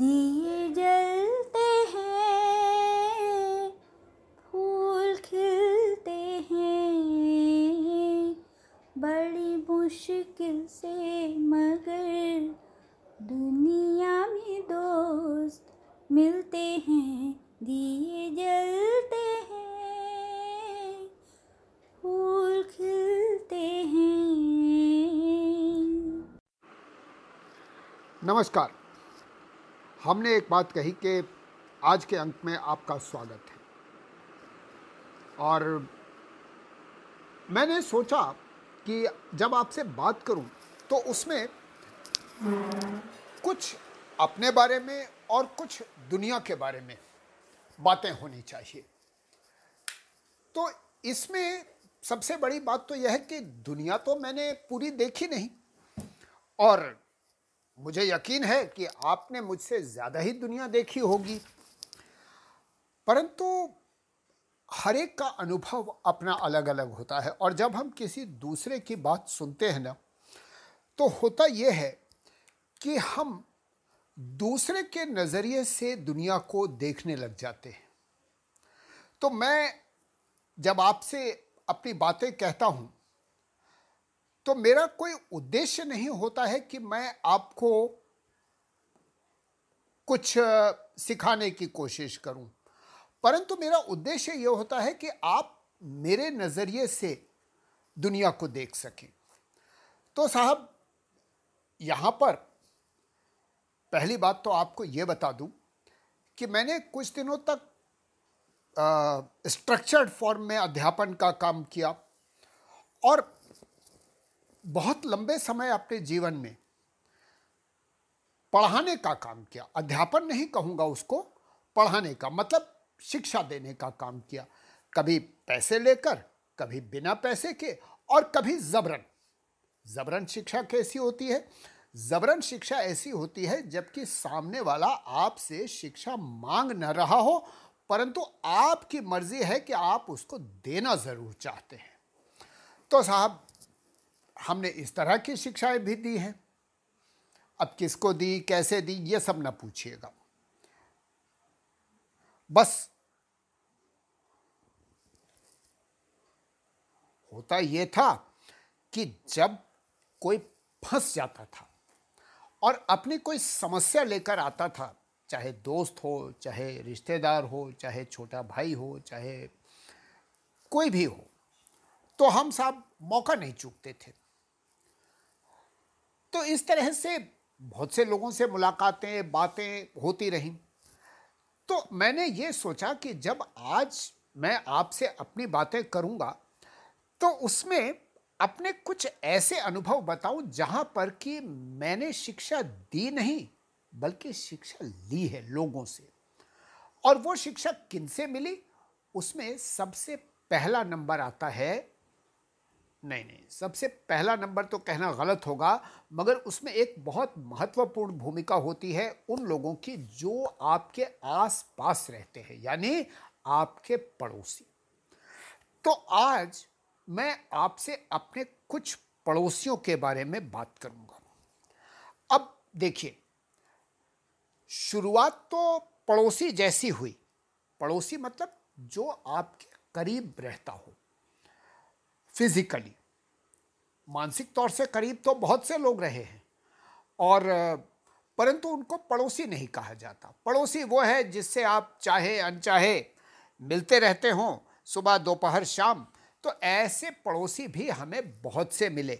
दिए जलते हैं, फूल खिलते हैं। बड़ी मुश्किल से मगर दुनिया में दोस्त मिलते हैं, दिए जलते हैं, फूल खिलते हैं। नमस्कार। हमने एक बात कही कि आज के अंक में आपका स्वागत है। और मैंने सोचा कि जब आपसे बात करूँ तो उसमें कुछ अपने बारे में और कुछ दुनिया के बारे में बातें होनी चाहिए। तो इसमें सबसे बड़ी बात तो यह है कि दुनिया तो मैंने पूरी देखी नहीं, और मुझे यकीन है कि आपने मुझसे ज़्यादा ही दुनिया देखी होगी। परंतु हर एक का अनुभव अपना अलग अलग होता है और जब हम किसी दूसरे की बात सुनते हैं ना तो होता यह है कि हम दूसरे के नज़रिए से दुनिया को देखने लग जाते हैं। तो मैं जब आपसे अपनी बातें कहता हूँ तो मेरा कोई उद्देश्य नहीं होता है कि मैं आपको कुछ सिखाने की कोशिश करूँ। परंतु मेरा उद्देश्य यह होता है कि आप मेरे नज़रिए से दुनिया को देख सकें। तो साहब, यहाँ पर पहली बात तो आपको यह बता दूँ कि मैंने कुछ दिनों तक स्ट्रक्चर्ड फॉर्म में अध्यापन का काम किया और बहुत लंबे समय अपने जीवन में पढ़ाने का काम किया, अध्यापन नहीं कहूँगा उसको, पढ़ाने का मतलब शिक्षा देने का काम किया। कभी पैसे लेकर, कभी बिना पैसे के और कभी जबरन। जबरन शिक्षा कैसी होती है? जबरन शिक्षा ऐसी होती है जबकि सामने वाला आपसे शिक्षा मांग न रहा हो, परंतु आपकी मर्ज़ी है कि आप उसको देना ज़रूर चाहते हैं। तो साहब हमने इस तरह की शिक्षाएँ भी दी हैं। अब किसको दी, कैसे दी, ये सब ना पूछिएगा। बस। होता ये था कि जब कोई फंस जाता था और अपनी कोई समस्या लेकर आता था, चाहे दोस्त हो, चाहे रिश्तेदार हो, चाहे छोटा भाई हो, चाहे कोई भी हो तो हम साहब मौका नहीं चूकते थे। तो इस तरह से बहुत से लोगों से मुलाकातें, बातें होती रहीं। तो मैंने ये सोचा कि जब आज मैं आपसे अपनी बातें करूँगा तो उसमें अपने कुछ ऐसे अनुभव बताऊँ जहाँ पर कि मैंने शिक्षा दी नहीं, बल्कि शिक्षा ली है लोगों से। और वो शिक्षा किनसे मिली? उसमें सबसे पहला नंबर आता है नहीं नहीं। सबसे पहला नंबर तो कहना गलत होगा, मगर उसमें एक बहुत महत्वपूर्ण भूमिका होती है उन लोगों की जो आपके आस पास रहते हैं, यानी आपके पड़ोसी। तो आज मैं आपसे अपने कुछ पड़ोसियों के बारे में बात करूँगा। अब देखिए, शुरुआत तो पड़ोसी जैसी हुई। पड़ोसी मतलब जो आपके करीब रहता हो। फिजिकली मानसिक तौर से करीब तो बहुत से लोग रहे हैं। और, परंतु उनको पड़ोसी नहीं कहा जाता। पड़ोसी वो है जिससे आप चाहे, अनचाहे, मिलते रहते हों, सुबह, दोपहर, शाम तो ऐसे पड़ोसी भी हमें बहुत से मिले।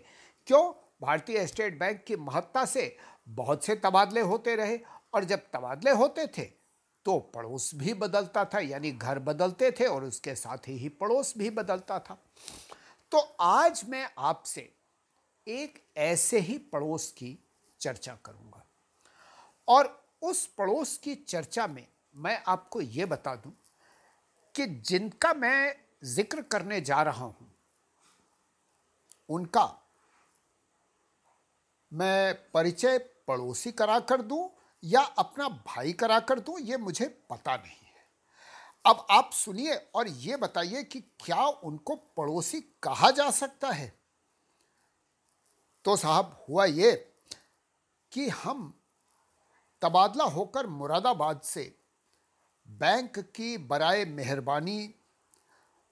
क्यों? भारतीय स्टेट बैंक की महत्ता से बहुत से तबादले होते रहे। और जब तबादले होते थे तो पड़ोस भी बदलता था, यानी घर बदलते थे और उसके साथ ही पड़ोस भी बदलता था। तो आज मैं आपसे एक ऐसे ही पड़ोस की चर्चा करूँगा। और उस पड़ोस की चर्चा में मैं आपको यह बता दूँ कि जिनका मैं ज़िक्र करने जा रहा हूँ, उनका मैं परिचय पड़ोसी करा कर दूँ या अपना भाई करा कर दूँ, ये मुझे पता नहीं। अब आप सुनिए और ये बताइए कि क्या उनको पड़ोसी कहा जा सकता है? तो साहब, हुआ ये कि हम तबादला होकर मुरादाबाद से बैंक की बराए मेहरबानी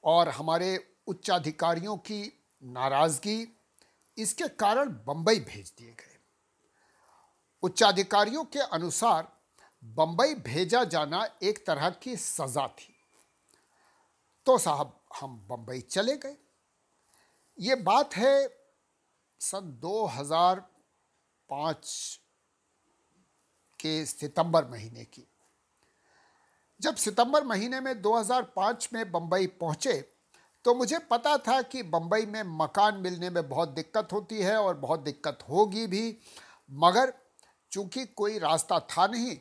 और हमारे उच्चाधिकारियों की नाराज़गी, इसके कारण बंबई भेज दिए गए। उच्चाधिकारियों के अनुसार बंबई भेजा जाना एक तरह की सजा थी। तो साहब, हम बंबई चले गए। ये बात है सन 2005 के सितंबर महीने की। जब सितंबर महीने में 2005 में बंबई पहुँचे तो मुझे पता था कि बंबई में मकान मिलने में बहुत दिक्कत होती है और बहुत दिक्कत होगी भी। मगर चूँकि कोई रास्ता था नहीं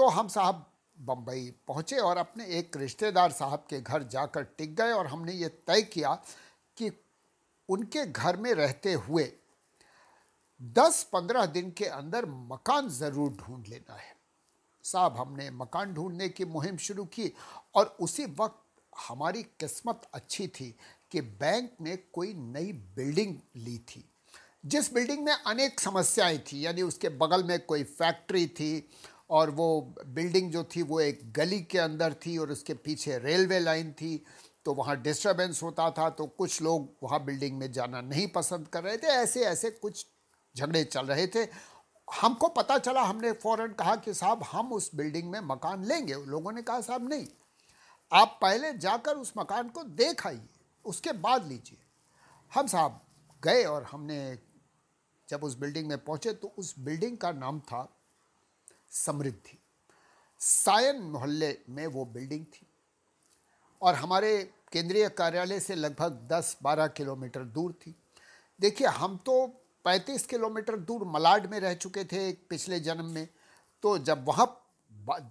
तो हम साहब बम्बई पहुँचे और अपने एक रिश्तेदार साहब के घर जाकर टिक गए और हमने ये तय किया कि उनके घर में रहते हुए दस पंद्रह दिन के अंदर मकान ज़रूर ढूंढ लेना है। साहब, हमने मकान ढूँढने की मुहिम शुरू की और उसी वक्त हमारी किस्मत अच्छी थी कि बैंक ने कोई नई बिल्डिंग ली थी, जिस बिल्डिंग में अनेक समस्याएँ थी, यानी उसके बगल में कोई फैक्ट्री थी और वो बिल्डिंग जो थी वो एक गली के अंदर थी और उसके पीछे रेलवे लाइन थी तो वहाँ डिस्टरबेंस होता था तो कुछ लोग वहाँ बिल्डिंग में जाना नहीं पसंद कर रहे थे। ऐसे ऐसे कुछ झगड़े चल रहे थे। हमको पता चला, हमने फ़ौरन कहा कि साहब, हम उस बिल्डिंग में मकान लेंगे। लोगों ने कहा, साहब, नहीं। आप पहले जाकर उस मकान को देख आइए, उसके बाद लीजिए। हम साहब गए और हमने जब उस बिल्डिंग में पहुँचे तो उस बिल्डिंग का नाम था समृद्धि। सायन मोहल्ले में वो बिल्डिंग थी और हमारे केंद्रीय कार्यालय से लगभग 10-12 किलोमीटर दूर थी। देखिए, हम तो 35 किलोमीटर दूर मलाड में रह चुके थे पिछले जन्म में तो जब वहाँ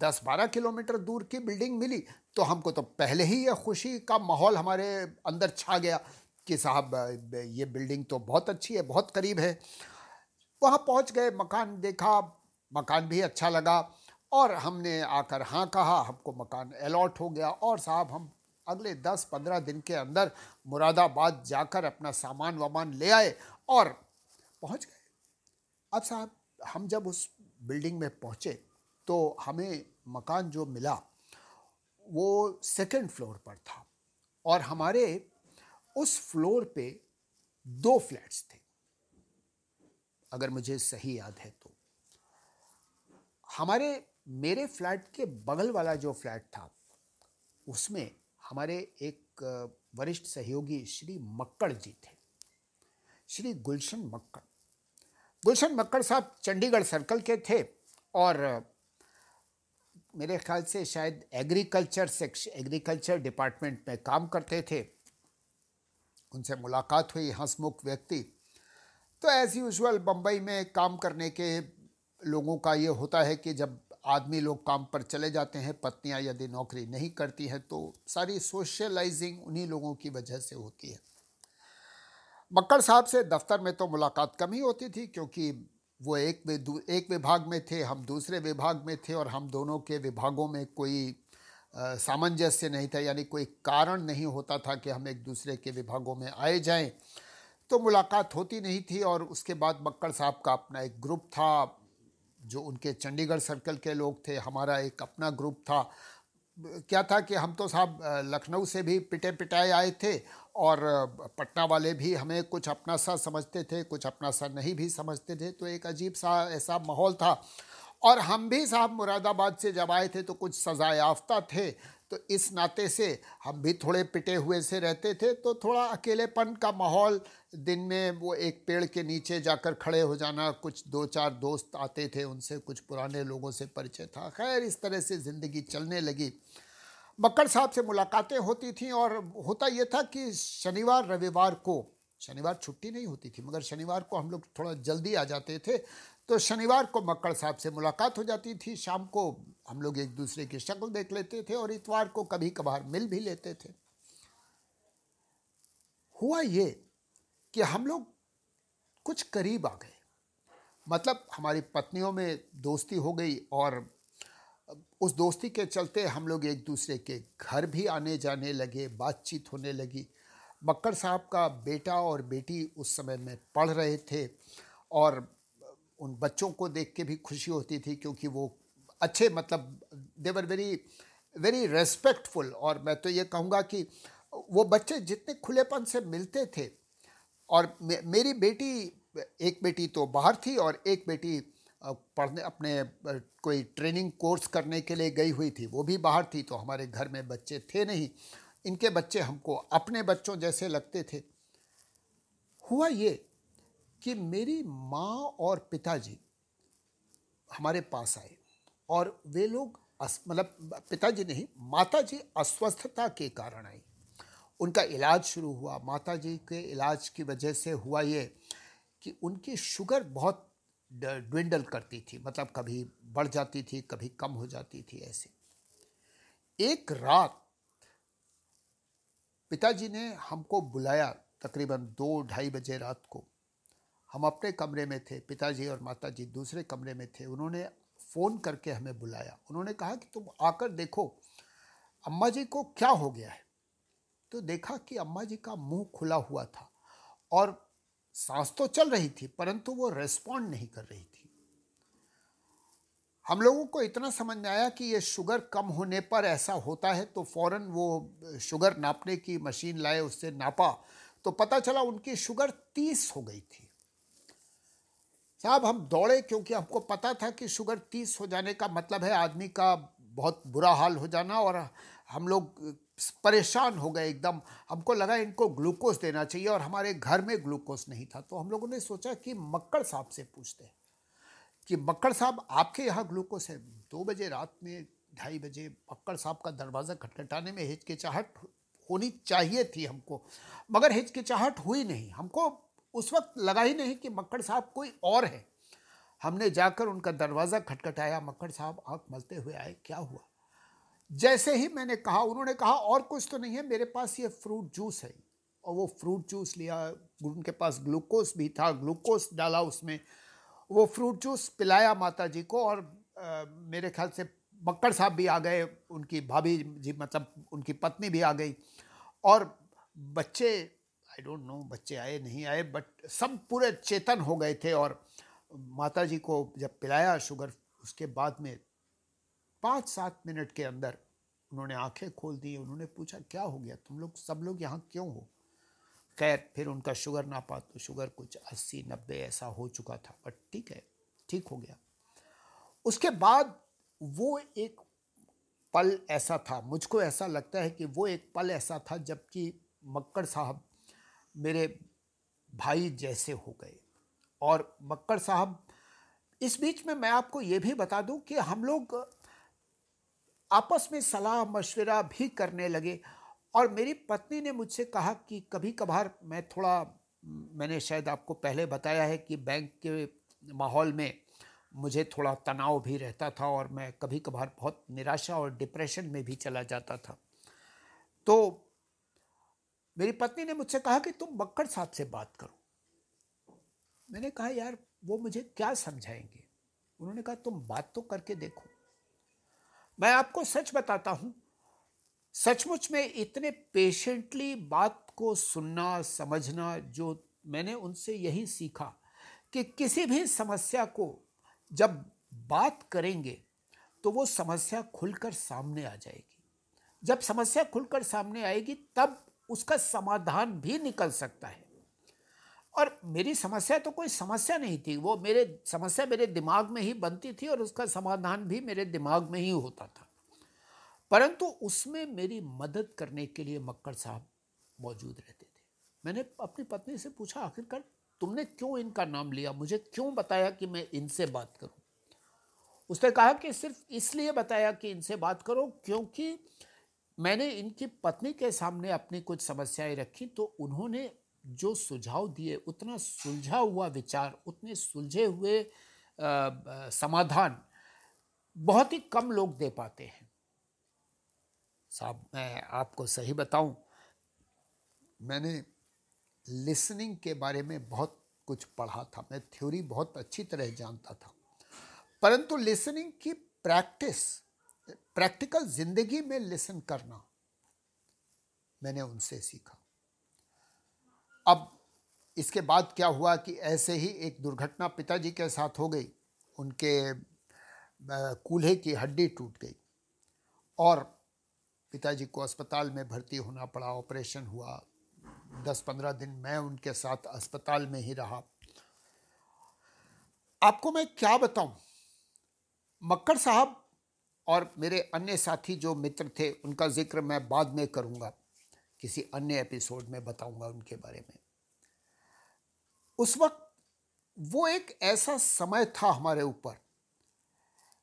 दस बारह किलोमीटर दूर की बिल्डिंग मिली तो हमको तो पहले ही यह खुशी का माहौल हमारे अंदर छा गया कि साहब, ये बिल्डिंग तो बहुत अच्छी है, बहुत करीब है। वहाँ पहुँच गए, मकान देखा मकान भी अच्छा लगा और हमने आकर हाँ कहा, हमको मकान अलॉट हो गया। और साहब, हम अगले दस पंद्रह दिन के अंदर मुरादाबाद जाकर अपना सामान वामान ले आए और पहुँच गए। अब साहब, हम जब उस बिल्डिंग में पहुँचे तो हमें मकान जो मिला वो सेकंड फ्लोर पर था और हमारे उस फ्लोर पे दो फ्लैट्स थे। अगर मुझे सही याद है हमारे, मेरे फ्लैट के बगल वाला जो फ्लैट था, उसमें हमारे एक वरिष्ठ सहयोगी श्री मक्कड़ जी थे। श्री गुलशन मक्कड़। गुलशन मक्कड़ साहब चंडीगढ़ सर्कल के थे और मेरे ख्याल से शायद एग्रीकल्चर सेक्शन एग्रीकल्चर डिपार्टमेंट में काम करते थे। उनसे मुलाकात हुई, हंसमुख व्यक्ति। तो एज़ यूजल बम्बई में काम करने के लोगों का ये होता है कि जब आदमी लोग काम पर चले जाते हैं, पत्नियाँ यदि नौकरी नहीं करती हैं तो सारी सोशलाइजिंग उन्हीं लोगों की वजह से होती है। मक्कड़ साहब से दफ्तर में तो मुलाकात कम ही होती थी, क्योंकि वो एक एक विभाग में थे, हम दूसरे विभाग में थे और हम दोनों के विभागों में कोई सामंजस्य नहीं था, यानी कोई कारण नहीं होता था कि हम एक दूसरे के विभागों में आए जाएँ। तो मुलाकात होती नहीं थी और उसके बाद मक्कड़ साहब का अपना एक ग्रुप था जो उनके चंडीगढ़ सर्कल के लोग थे, हमारा एक अपना ग्रुप था। क्या था कि हम तो साहब लखनऊ से भी पिटे पिटाए आए थे और पटना वाले भी हमें कुछ अपना सा समझते थे, कुछ अपना सा नहीं भी समझते थे। तो एक अजीब सा ऐसा माहौल था। और हम भी साहब, मुरादाबाद से जब आए थे तो कुछ सजा याफ्ता थे। तो इस नाते से हम भी थोड़े पिटे हुए से रहते थे तो थोड़ा अकेलेपन का माहौल दिन में वो एक पेड़ के नीचे जाकर खड़े हो जाना, कुछ दो चार दोस्त आते थे, उनसे कुछ पुराने लोगों से परिचय था। खैर, इस तरह से ज़िंदगी चलने लगी। मक्कर साहब से मुलाकातें होती थी और होता ये था कि शनिवार, रविवार को, शनिवार छुट्टी नहीं होती थी, मगर शनिवार को हम लोग थोड़ा जल्दी आ जाते थे। तो शनिवार को मक्कड़ साहब से मुलाकात हो जाती थी। शाम को हम लोग एक दूसरे की शक्ल देख लेते थे और इतवार को कभी कभार मिल भी लेते थे। हुआ ये कि हम लोग कुछ करीब आ गए। मतलब हमारी पत्नियों में दोस्ती हो गई और उस दोस्ती के चलते हम लोग एक दूसरे के घर भी आने जाने लगे, बातचीत होने लगी। मक्कर साहब का बेटा और बेटी उस समय में पढ़ रहे थे और उन बच्चों को देख के भी खुशी होती थी क्योंकि वो अच्छे मतलब देवर वेरी वेरी रेस्पेक्टफुल और मैं तो ये कहूँगा कि वो बच्चे जितने खुलेपन से मिलते थे और मे, मेरी बेटी एक बेटी तो बाहर थी और एक बेटी पढ़ने अपने कोई ट्रेनिंग कोर्स करने के लिए गई हुई थी। वो भी बाहर थी तो हमारे घर में बच्चे थे नहीं। इनके बच्चे हमको अपने बच्चों जैसे लगते थे। हुआ ये कि मेरी माँ और पिताजी हमारे पास आए और वे लोग मतलब पिताजी नहीं माता जी अस्वस्थता के कारण आई। उनका इलाज शुरू हुआ। माता जी के इलाज की वजह से हुआ ये कि उनकी शुगर बहुत ड्विंडल करती थी। मतलब कभी बढ़ जाती थी, कभी कम हो जाती थी ऐसे। एक रात पिताजी ने हमको बुलाया तकरीबन दो ढाई बजे रात को। हम अपने कमरे में थे, पिताजी और माताजी दूसरे कमरे में थे, उन्होंने फ़ोन करके हमें बुलाया। उन्होंने कहा कि तुम आकर देखो, अम्मा जी को क्या हो गया है? तो देखा कि अम्मा जी का मुँह खुला हुआ था और सांस तो चल रही थी, परंतु वो रेस्पॉन्ड नहीं कर रही थी। हम लोगों को इतना समझ में आया कि ये शुगर कम होने पर ऐसा होता है तो फ़ौरन वो शुगर नापने की मशीन लाए, उससे नापा। तो पता चला उनकी शुगर तीस हो गई थी। साहब, हम दौड़े क्योंकि हमको पता था कि शुगर तीस हो जाने का मतलब है आदमी का बहुत बुरा हाल हो जाना और हम लोग परेशान हो गए एकदम। हमको लगा इनको ग्लूकोज देना चाहिए और हमारे घर में ग्लूकोज नहीं था। तो हम लोगों ने सोचा कि मक्कड़ साहब से पूछते हैं कि मक्कड़ साहब, आपके यहाँ ग्लूकोज है? दो बजे रात में, ढाई बजे मक्कड़ साहब का दरवाज़ा खटखटाने में हिचकिचाहट होनी चाहिए थी हमको, मगर हिचकिचाहट हुई नहीं। हमको उस वक्त लगा ही नहीं कि मक्कड़ साहब कोई और है। हमने जाकर उनका दरवाज़ा खटखटाया मक्कड़ साहब आँख मलते हुए आए क्या हुआ? जैसे ही मैंने कहा उन्होंने कहा और कुछ तो नहीं है मेरे पास ये फ्रूट जूस है। और वो फ्रूट जूस लिया उनके पास ग्लूकोज भी था ग्लूकोज डाला उसमें। वो फ्रूट जूस पिलाया माता जी को और आ, मेरे ख्याल से मक्कड़ साहब भी आ गए उनकी भाभी जी मतलब उनकी पत्नी भी आ गई। और बच्चे आई डोंट नो बच्चे आए, नहीं आए बट सब पूरे चेतन हो गए थे और माता जी को जब पिलाया शुगर, उसके बाद में पाँच सात मिनट के अंदर उन्होंने आँखें खोल दी, उन्होंने पूछा, क्या हो गया? तुम लोग, सब लोग यहाँ क्यों हो? खैर, फिर उनका शुगर नापा तो शुगर कुछ अस्सी नब्बे ऐसा हो चुका था बट ठीक है, ठीक हो गया। उसके बाद वो एक पल ऐसा था, मुझको ऐसा लगता है कि वो एक पल ऐसा था जबकि मक्कड़ साहब मेरे भाई जैसे हो गए। और मक्कड़ साहब, इस बीच में मैं आपको ये भी बता दूँ कि हम लोग आपस में सलाह मशवरा भी करने लगे और मेरी पत्नी ने मुझसे कहा कि कभी कभार मैं थोड़ा, मैंने शायद आपको पहले बताया है कि बैंक के माहौल में मुझे थोड़ा तनाव भी रहता था और मैं कभी कभार बहुत निराशा और डिप्रेशन में भी चला जाता था। तो मेरी पत्नी ने मुझसे कहा कि तुम बक्कड़ साहब से बात करो। मैंने कहा, यार, वो मुझे क्या समझाएँगे? उन्होंने कहा, तुम बात तो करके देखो। मैं आपको सच बताता हूँ, सचमुच में इतने पेशेंटली बात को सुनना, समझना, जो मैंने उनसे यही सीखा कि किसी भी समस्या को जब बात करेंगे तो वो समस्या खुलकर सामने आ जाएगी। जब समस्या खुलकर सामने आएगी, तब उसका समाधान भी निकल सकता है। और मेरी समस्या तो कोई समस्या नहीं थी, वो मेरे, समस्या मेरे दिमाग में ही बनती थी और उसका समाधान भी मेरे दिमाग में ही होता था। परंतु उसमें मेरी मदद करने के लिए मक्कड़ साहब मौजूद रहते थे। मैंने अपनी पत्नी से पूछा, आखिरकार तुमने क्यों इनका नाम लिया? मुझे क्यों बताया कि मैं इनसे बात करूँ? उसने कहा कि सिर्फ़ इसलिए बताया कि इनसे बात करो क्योंकि मैंने इनकी पत्नी के सामने अपनी कुछ समस्याएँ रखी तो उन्होंने जो सुझाव दिए उतना सुलझा हुआ विचार उतने सुलझे हुए आ, समाधान बहुत ही कम लोग दे पाते हैं। साहब मैं आपको सही बताऊँ मैंने लिसनिंग के बारे में बहुत कुछ पढ़ा था। मैं थ्योरी बहुत अच्छी तरह जानता था। परंतु लिसनिंग की प्रैक्टिस प्रैक्टिकल ज़िंदगी में लिसन करना मैंने उनसे सीखा। अब इसके बाद क्या हुआ कि ऐसे ही एक दुर्घटना पिताजी के साथ हो गई, उनके कूल्हे की हड्डी टूट गई और पिताजी को अस्पताल में भर्ती होना पड़ा, ऑपरेशन हुआ। दस पंद्रह दिन मैं उनके साथ अस्पताल में ही रहा। आपको मैं क्या बताऊँ? मक्कर साहब और मेरे अन्य साथी जो मित्र थे, उनका ज़िक्र मैं बाद में करूँगा। किसी अन्य एपिसोड में बताऊँगा उनके बारे में। उस वक्त वो एक ऐसा समय था हमारे ऊपर,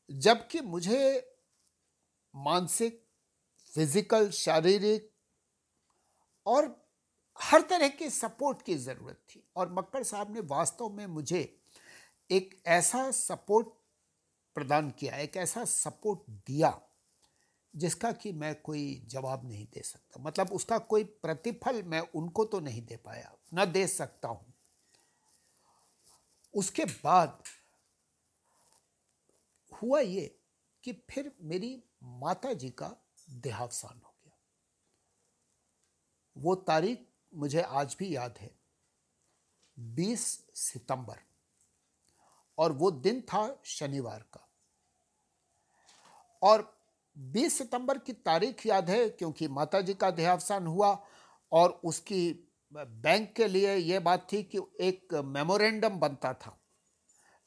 जबकि मुझे मानसिक, फ़िज़िकल, शारीरिक और हर तरह के सपोर्ट की ज़रूरत थी। और मक्कर साहब ने वास्तव में मुझे एक ऐसा सपोर्ट प्रदान किया, एक ऐसा सपोर्ट दिया जिसका कि मैं कोई जवाब नहीं दे सकता। मतलब उसका कोई प्रतिफल मैं उनको तो नहीं दे पाया, न दे सकता हूँ। उसके बाद हुआ ये कि फिर मेरी माता जी का देहावसान हो गया। वो तारीख मुझे आज भी याद है 20 सितंबर। और वो दिन था शनिवार का। और 20 सितंबर की तारीख याद है, क्योंकि माता जी का देहावसान हुआ और उसकी बैंक के लिए ये बात थी कि एक मेमोरेंडम बनता था।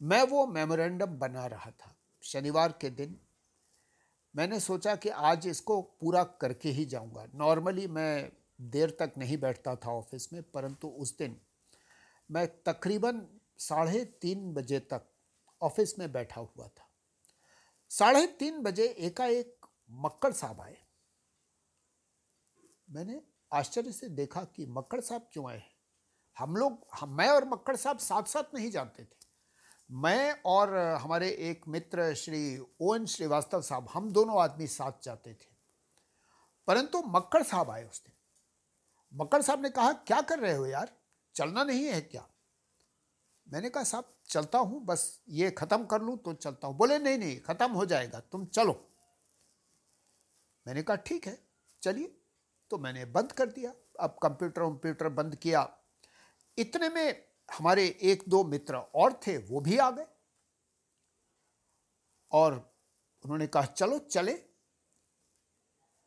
मैं वो मेमोरेंडम बना रहा था शनिवार के दिन। मैंने सोचा कि आज इसको पूरा करके ही जाऊँगा। नॉर्मली मैं देर तक नहीं बैठता था ऑफ़िस में, परंतु उस दिन मैं तकरीबन साढ़े तीन बजे तक ऑफ़िस में बैठा हुआ था। साढ़े तीन बजे एकाएक मक्कड़ साहब आए। मैंने आश्चर्य से देखा कि मक्कड़ साहब क्यों आए हम लोग, हम, मैं और मक्कड़ साहब साथ साथ नहीं जानते थे। मैं और हमारे एक मित्र श्री ओ एन श्रीवास्तव साहब, हम दोनों आदमी साथ जाते थे। परंतु मक्कड़ साहब आए उस दिन। मक्कड़ साहब ने कहा, क्या कर रहे हो यार? चलना नहीं है क्या? मैंने कहा, साहब, चलता हूँ, बस ये ख़त्म कर लूँ तो चलता हूँ। बोले, नहीं नहीं, ख़त्म हो जाएगा, तुम चलो। मैंने कहा, ठीक है, चलिए। तो मैंने बंद कर दिया। अब कंप्यूटर वम्प्यूटर बंद किया। इतने में हमारे एक दो मित्र और थे, वो भी आ गए। और उन्होंने कहा, चलो, चले।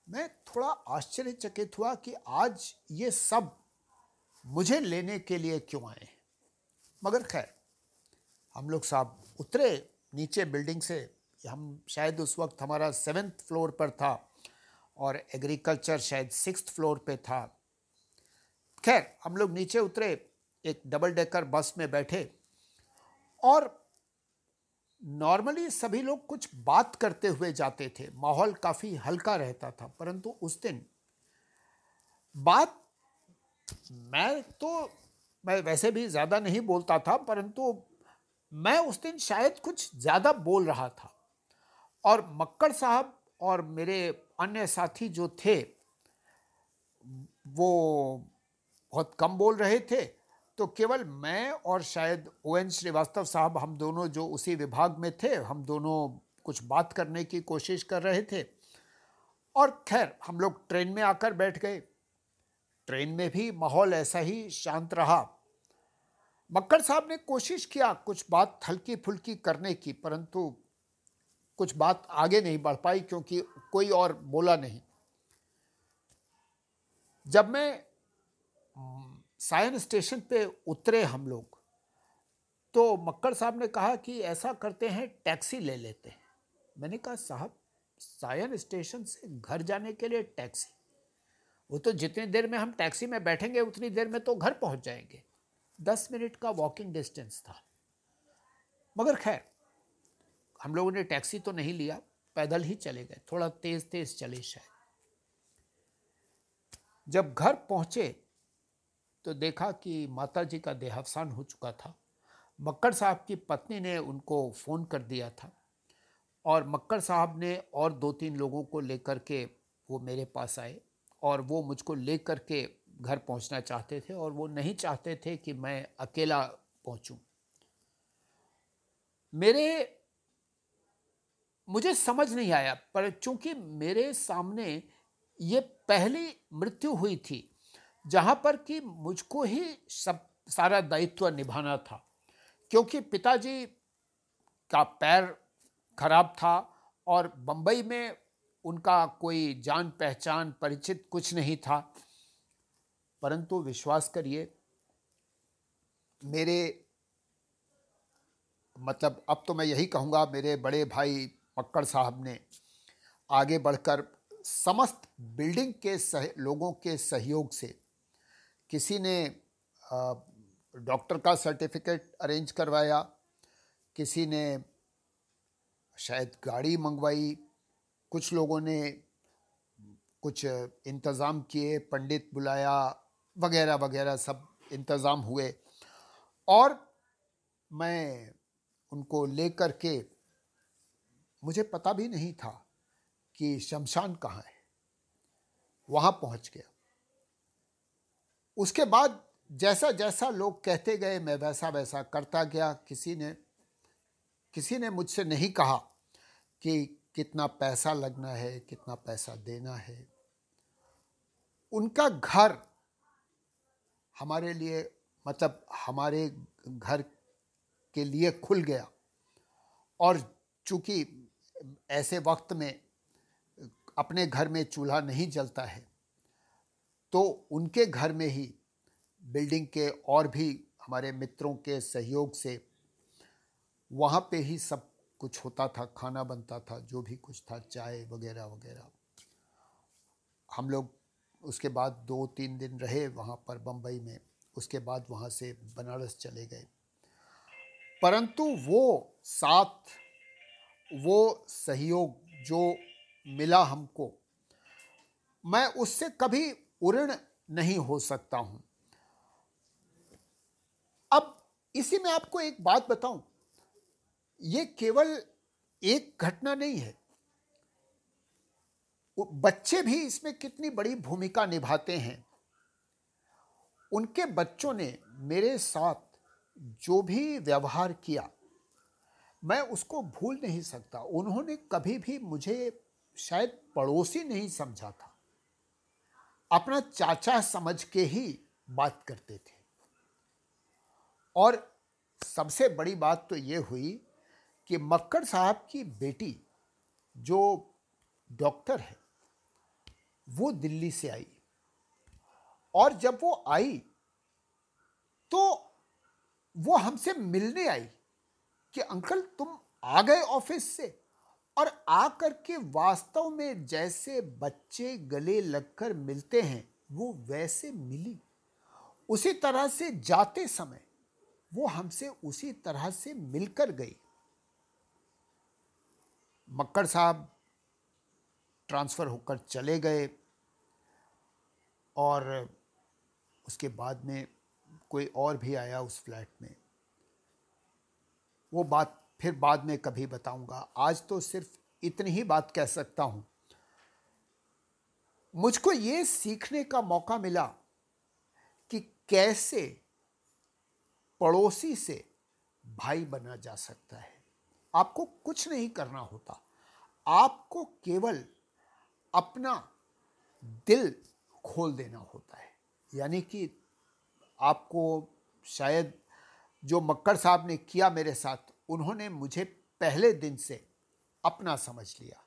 मैं थोड़ा आश्चर्यचकित हुआ कि आज ये सब मुझे लेने के लिए क्यों आए मगर खैर, हम लोग साहब उतरे नीचे बिल्डिंग से हम शायद उस वक्त हमारा सेवेंथ फ्लोर पर था और एग्रीकल्चर शायद सिक्स फ्लोर पे था। खैर, हम लोग नीचे उतरे, एक डबल डेकर बस में बैठे और नॉर्मली सभी लोग कुछ बात करते हुए जाते थे। माहौल काफ़ी हल्का रहता था, परंतु उस दिन बात, मैं तो मैं वैसे भी ज़्यादा नहीं बोलता था, परंतु मैं उस दिन शायद कुछ ज़्यादा बोल रहा था। और मक्कड़ साहब और मेरे अन्य साथी जो थे, वो बहुत कम बोल रहे थे। तो केवल मैं और शायद ओ एन श्रीवास्तव साहब, हम दोनों जो उसी विभाग में थे, हम दोनों कुछ बात करने की कोशिश कर रहे थे। और खैर, हम लोग ट्रेन में आकर बैठ गए। ट्रेन में भी माहौल ऐसा ही शांत रहा। मक्कड़ साहब ने कोशिश किया कुछ बात हल्की फुल्की करने की, परंतु कुछ बात आगे नहीं बढ़ पाई क्योंकि कोई और बोला नहीं। जब मैं सायन स्टेशन पे उतरे हम लोग तो मक्कड़ साहब ने कहा कि ऐसा करते हैं, टैक्सी ले लेते हैं। मैंने कहा, साहब, सायन स्टेशन से घर जाने के लिए टैक्सी? वो तो जितनी देर में हम टैक्सी में बैठेंगे, उतनी देर में तो घर पहुँच जाएँगे। दस मिनट का वॉकिंग डिस्टेंस था। मगर खैर, हम लोगों ने टैक्सी तो नहीं लिया, पैदल ही चले गए। थोड़ा तेज तेज चले शायद। जब घर पहुँचे तो देखा कि माता जी का देहावसान हो चुका था। मक्कड़ साहब की पत्नी ने उनको फ़ोन कर दिया था और मक्कड़ साहब ने और दो तीन लोगों को लेकर के वो मेरे पास आए। और वो मुझको लेकर के घर पहुँचना चाहते थे और वो नहीं चाहते थे कि मैं अकेला पहुंचूं। मेरे, मुझे समझ नहीं आया, पर चूँकि मेरे सामने ये पहली मृत्यु हुई थी, जहाँ पर कि मुझको ही सब, सारा दायित्व निभाना था, क्योंकि पिताजी का पैर खराब था और बंबई में उनका कोई जान पहचान परिचित कुछ नहीं था। परंतु विश्वास करिए मेरे मतलब अब तो मैं यही कहूँगा मेरे बड़े भाई मक्कड़ साहब ने आगे बढ़कर समस्त बिल्डिंग के सह, लोगों के सहयोग से किसी ने डॉक्टर का सर्टिफिकेट अरेंज करवाया किसी ने शायद गाड़ी मंगवाई कुछ लोगों ने कुछ इंतज़ाम किए, पंडित बुलाया, वगैरह वगैरह सब इंतज़ाम हुए। और मैं उनको लेकर के, मुझे पता भी नहीं था कि शमशान कहाँ है। वहाँ पहुँच गया। उसके बाद जैसा जैसा लोग कहते गए, मैं वैसा वैसा करता गया। किसी ने किसी ने मुझसे नहीं कहा कि कितना पैसा लगना है, कितना पैसा देना है। उनका घर हमारे लिए मतलब हमारे घर के लिए खुल गया। और चूँकि ऐसे वक्त में अपने घर में चूल्हा नहीं जलता है तो उनके घर में ही बिल्डिंग के और भी हमारे मित्रों के सहयोग से वहाँ पे ही सब कुछ होता था, खाना बनता था, जो भी कुछ था, चाय वगैरह वगैरह। हम लोग उसके बाद दो तीन दिन रहे वहाँ पर बम्बई में। उसके बाद वहाँ से बनारस चले गए। परंतु वो साथ, वो सहयोग जो मिला हमको, मैं उससे कभी उऋण नहीं हो सकता हूँ। अब इसी में आपको एक बात बताऊँ। ये केवल एक घटना नहीं है। बच्चे भी इसमें कितनी बड़ी भूमिका निभाते हैं। उनके बच्चों ने मेरे साथ जो भी व्यवहार किया, मैं उसको भूल नहीं सकता। उन्होंने कभी भी मुझे शायद पड़ोसी नहीं समझा था। अपना चाचा समझ के ही बात करते थे। और सबसे बड़ी बात तो ये हुई कि मक्कड़ साहब की बेटी जो डॉक्टर है, वो दिल्ली से आई। और जब वो आई तो वो हमसे मिलने आई कि, अंकल, तुम आ गए ऑफ़िस से। और आकर के वास्तव में जैसे बच्चे गले लगकर मिलते हैं, वो वैसे मिली। उसी तरह से जाते समय वो हमसे उसी तरह से मिलकर गई। मक्कड़ साहब ट्रांसफ़र होकर चले गए और उसके बाद में कोई और भी आया उस फ्लैट में। वो बात फिर बाद में कभी बताऊँगा। आज तो सिर्फ़ इतनी ही बात कह सकता हूँ। मुझको ये सीखने का मौका मिला कि कैसे पड़ोसी से भाई बना जा सकता है। आपको कुछ नहीं करना होता। आपको केवल अपना दिल खोल देना होता है। यानी कि आपको शायद जो मक्कर साहब ने किया मेरे साथ उन्होंने मुझे पहले दिन से अपना समझ लिया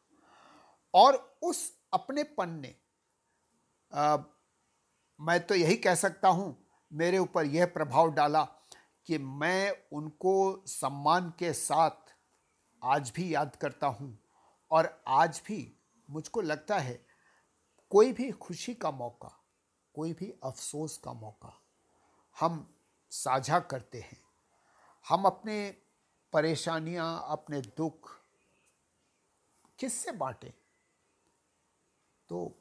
और उस अपनेपन ने आ, मैं तो यही कह सकता हूँ मेरे ऊपर यह प्रभाव डाला कि मैं उनको सम्मान के साथ आज भी याद करता हूँ। और आज भी मुझको लगता है कोई भी खुशी का मौका, कोई भी अफसोस का मौका हम साझा करते हैं। हम अपने परेशानियाँ, अपने दुख किससे बांटें? तो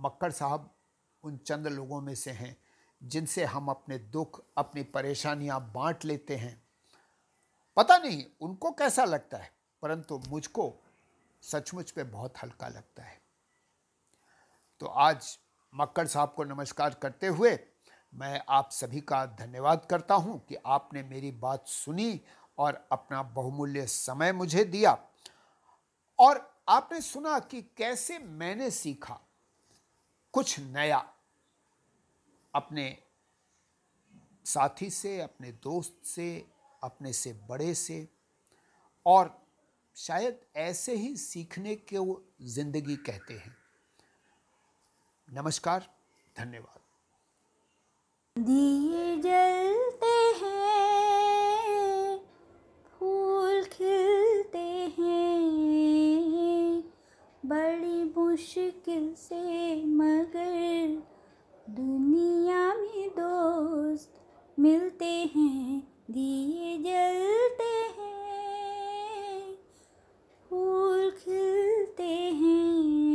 मक्कर साहब उन चंद लोगों में से हैं जिनसे हम अपने दुख, अपनी परेशानियाँ बांट लेते हैं। पता नहीं, उनको कैसा लगता है, परंतु मुझको सचमुच पे बहुत हल्का लगता है। तो आज मक्कर साहब को नमस्कार करते हुए मैं आप सभी का धन्यवाद करता हूँ कि आपने मेरी बात सुनी और अपना बहुमूल्य समय मुझे दिया। और आपने सुना कि कैसे मैंने सीखा कुछ नया अपने साथी से, अपने दोस्त से, अपने से, बड़े से और शायद ऐसे ही सीखने को ज़िंदगी कहते हैं। नमस्कार, धन्यवाद। दिए जलते हैं, फूल खिलते हैं, बड़ी मुश्किल से मगर दुनिया में दोस्त मिलते हैं। दिए फूल खिलते हैं।